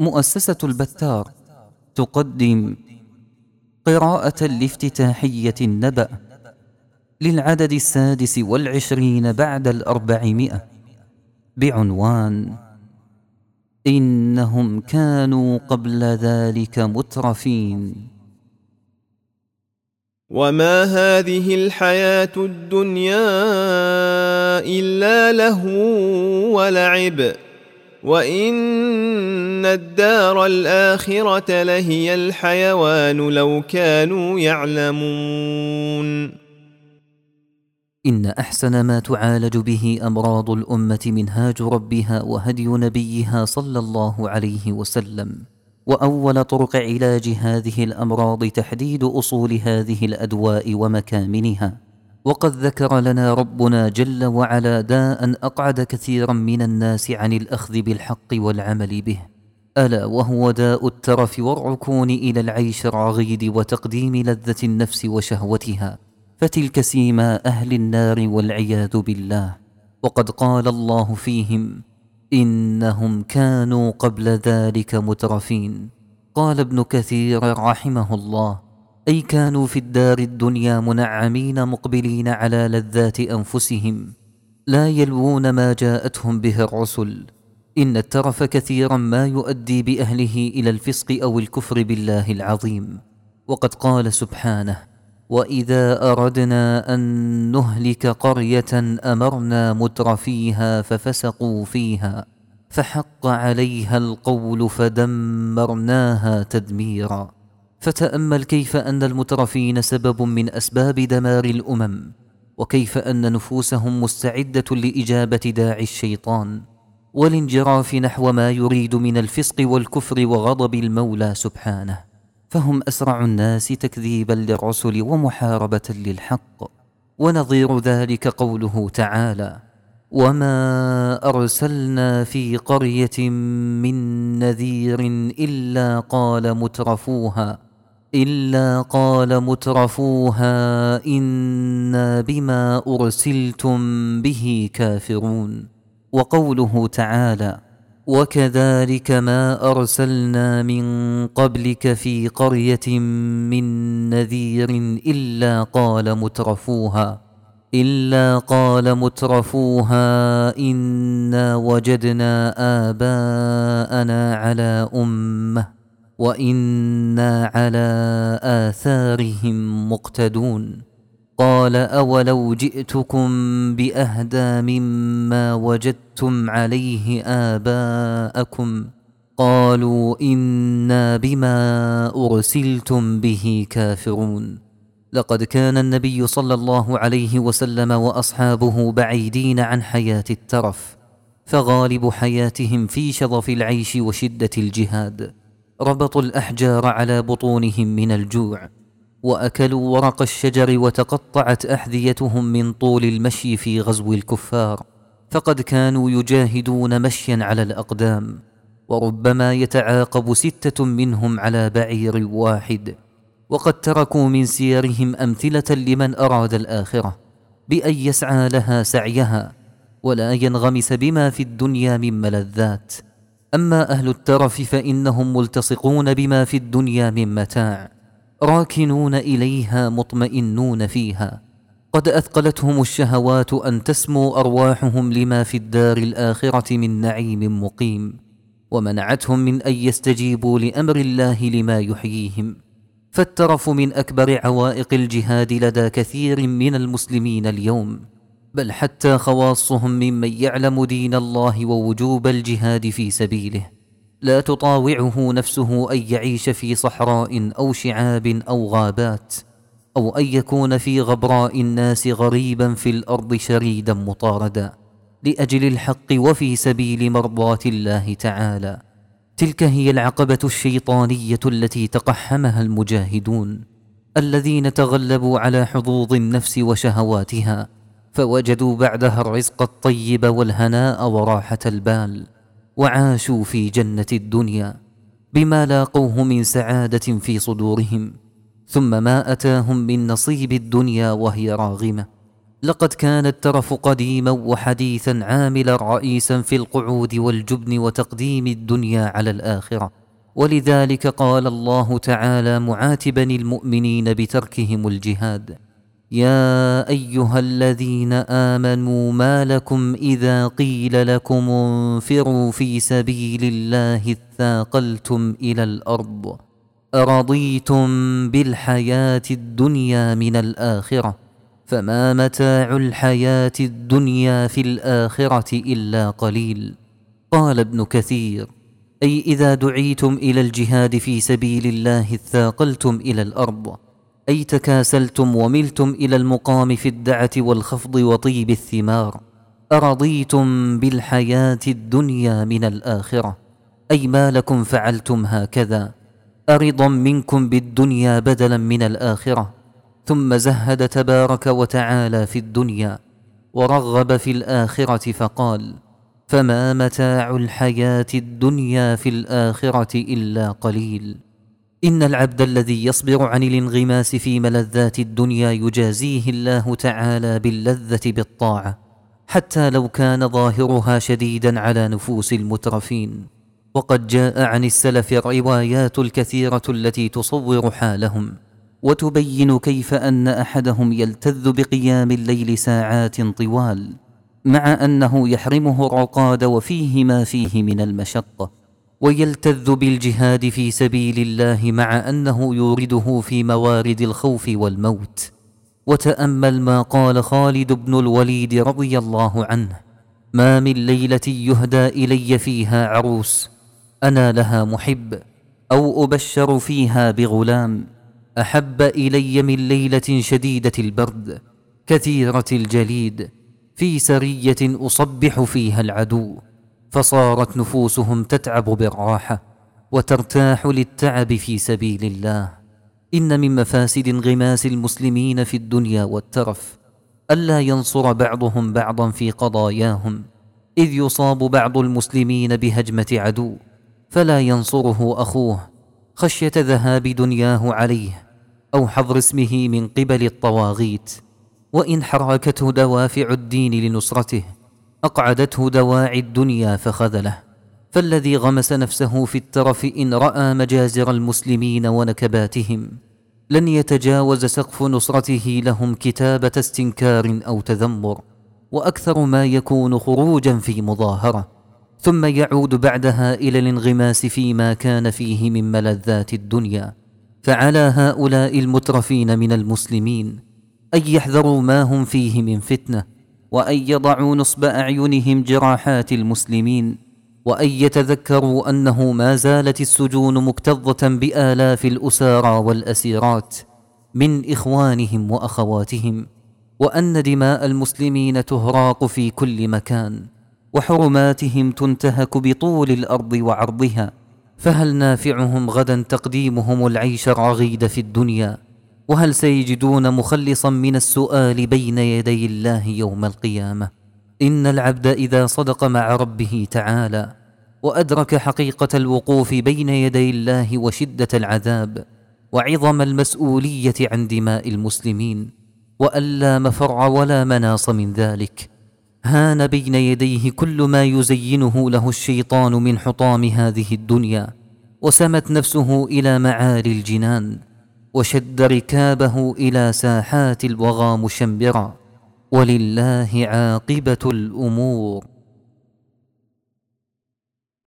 مؤسسة البتار تقدم قراءة لافتتاحية النبأ للعدد السادس والعشرين بعد الأربعمائة بعنوان إنهم كانوا قبل ذلك مترفين. وما هذه الحياة الدنيا إلا له ولعب. وان الدار الاخره لهي الحيوان لو كانوا يعلمون ان احسن ما تعالج به امراض الامه منهاج ربها وهدي نبيها صلى الله عليه وسلم واول طرق علاج هذه الامراض تحديد اصول هذه الادواء ومكامنها وقد ذكر لنا ربنا جل وعلا داء أقعد كثيرا من الناس عن الأخذ بالحق والعمل به. ألا وهو داء الترف والركون إلى العيش الرغيد وتقديم لذة النفس وشهوتها. فتلك سيما أهل النار والعياذ بالله. وقد قال الله فيهم إنهم كانوا قبل ذلك مترفين. قال ابن كثير رحمه الله أي كانوا في الدار الدنيا منعمين مقبلين على لذات أنفسهم لا يلوون ما جاءتهم به الرسل. إن الترف كثيرا ما يؤدي بأهله إلى الفسق أو الكفر بالله العظيم. وقد قال سبحانه وإذا أردنا أن نهلك قرية أمرنا متر فيها ففسقوا فيها فحق عليها القول فدمرناها تدميرا. فتأمل كيف أن المترفين سبب من أسباب دمار الأمم وكيف أن نفوسهم مستعدة لإجابة داعي الشيطان والانجراف نحو ما يريد من الفسق والكفر وغضب المولى سبحانه. فهم أسرع الناس تكذيبا للرسل ومحاربة للحق ونظير ذلك قوله تعالى وما أرسلنا في قرية من نذير إلا قال مترفوها إلا قال مترفوها أنا بما أرسلتم به كافرون. وقوله تعالى وكذلك ما أرسلنا من قبلك في قرية من نذير إلا قال مترفوها إلا قال مترفوها إنا وجدنا آباءنا على أمة. وأنا على اثارهم مقتدون قال اولو جئتكم باهدى مما وجدتم عليه اباءكم قالوا أنا بما ارسلتم به كافرون لقد كان النبي صلى الله عليه وسلم واصحابه بعيدين عن حياه الترف فغالب حياتهم في شظف العيش وشده الجهاد ربطوا الأحجار على بطونهم من الجوع وأكلوا ورق الشجر وتقطعت أحذيتهم من طول المشي في غزو الكفار. فقد كانوا يجاهدون مشيا على الأقدام وربما يتعاقب ستة منهم على بعير واحد. وقد تركوا من سيرهم أمثلة لمن أراد الآخرة بأن يسعى لها سعيها ولا ينغمس بما في الدنيا من ملذات. أما أهل الترف فإنهم ملتصقون بما في الدنيا من متاع راكنون إليها مطمئنون فيها. قد أثقلتهم الشهوات أن تسمو أرواحهم لما في الدار الآخرة من نعيم مقيم ومنعتهم من أن يستجيبوا لأمر الله لما يحييهم. فالترف من أكبر عوائق الجهاد لدى كثير من المسلمين اليوم. بل حتى خواصهم ممن يعلم دين الله ووجوب الجهاد في سبيله. لا تطاوعه نفسه أن يعيش في صحراء أو شعاب أو غابات أو أن يكون في غبراء الناس غريبا في الأرض شريدا مطاردا لأجل الحق وفي سبيل مرضاة الله تعالى. تلك هي العقبة الشيطانية التي تقحمها المجاهدون الذين تغلبوا على حظوظ النفس وشهواتها. فوجدوا بعدها الرزق الطيب والهناء وراحة البال وعاشوا في جنة الدنيا بما لاقوه من سعادة في صدورهم ثم ما أتاهم من نصيب الدنيا وهي راغمة. لقد كان الترف قديما وحديثا عاملا رئيسا في القعود والجبن وتقديم الدنيا على الآخرة. ولذلك قال الله تعالى معاتبا المؤمنين بتركهم الجهاد. يا ايها الذين آمنوا ما لكم إذا قيل لكم انفروا في سبيل الله اثاقلتم إلى الأرض أرضيتم بالحياة الدنيا من الآخرة فما متاع الحياة الدنيا في الآخرة إلا قليل قال ابن كثير أي إذا دعيتم إلى الجهاد في سبيل الله اثاقلتم إلى الأرض اي تكاسلتم وملتم إلى المقام في الدعة والخفض وطيب الثمار؟ أرضيتم بالحياة الدنيا من الآخرة؟ أي ما لكم فعلتم هكذا؟ أرضا منكم بالدنيا بدلا من الآخرة ثم زهد تبارك وتعالى في الدنيا ورغب في الآخرة فقال فما متاع الحياة الدنيا في الآخرة إلا قليل. إن العبد الذي يصبر عن الانغماس في ملذات الدنيا يجازيه الله تعالى باللذة بالطاعة حتى لو كان ظاهرها شديدا على نفوس المترفين. وقد جاء عن السلف الروايات الكثيرة التي تصور حالهم وتبين كيف أن أحدهم يلتذ بقيام الليل ساعات طوال مع أنه يحرمه الرقاد وفيه ما فيه من المشقة. ويلتذ بالجهاد في سبيل الله مع أنه يورده في موارد الخوف والموت. وتأمل ما قال خالد بن الوليد رضي الله عنه ما من ليلة يهدى إلي فيها عروس أنا لها محب أو أبشر فيها بغلام أحب إلي من ليلة شديدة البرد كثيرة الجليد في سرية أصبح فيها العدو. فصارت نفوسهم تتعب بالراحه وترتاح للتعب في سبيل الله. إن من مفاسد انغماس المسلمين في الدنيا والترف ألا ينصر بعضهم بعضا في قضاياهم إذ يصاب بعض المسلمين بهجمة عدو فلا ينصره أخوه خشية ذهاب دنياه عليه أو حظر اسمه من قبل الطواغيت وإن حركته دوافع الدين لنصرته. أقعدته دواعي الدنيا فخذله. فالذي غمس نفسه في الترف إن رأى مجازر المسلمين ونكباتهم. لن يتجاوز سقف نصرته لهم كتابة استنكار أو تذمر. وأكثر ما يكون خروجا في مظاهرة. ثم يعود بعدها إلى الانغماس فيما كان فيه من ملذات الدنيا. فعلى هؤلاء المترفين من المسلمين. أن يحذروا ما هم فيه من فتنة. وأن يضعوا نصب أعينهم جراحات المسلمين وأن يتذكروا أنه ما زالت السجون مكتظة بآلاف الأسارى والأسيرات من إخوانهم وأخواتهم وأن دماء المسلمين تهراق في كل مكان وحرماتهم تنتهك بطول الأرض وعرضها فهل نافعهم غدا تقديمهم العيش الرغيد في الدنيا؟ وهل سيجدون مخلصا من السؤال بين يدي الله يوم القيامة؟ إن العبد إذا صدق مع ربه تعالى وأدرك حقيقة الوقوف بين يدي الله وشدة العذاب وعظم المسؤولية عن دماء المسلمين والا مفر ولا مناص من ذلك هان بين يديه كل ما يزينه له الشيطان من حطام هذه الدنيا وسمت نفسه إلى معالي الجنان. وشد ركابه إلى ساحات الوغى مشمبرا ولله عاقبة الأمور.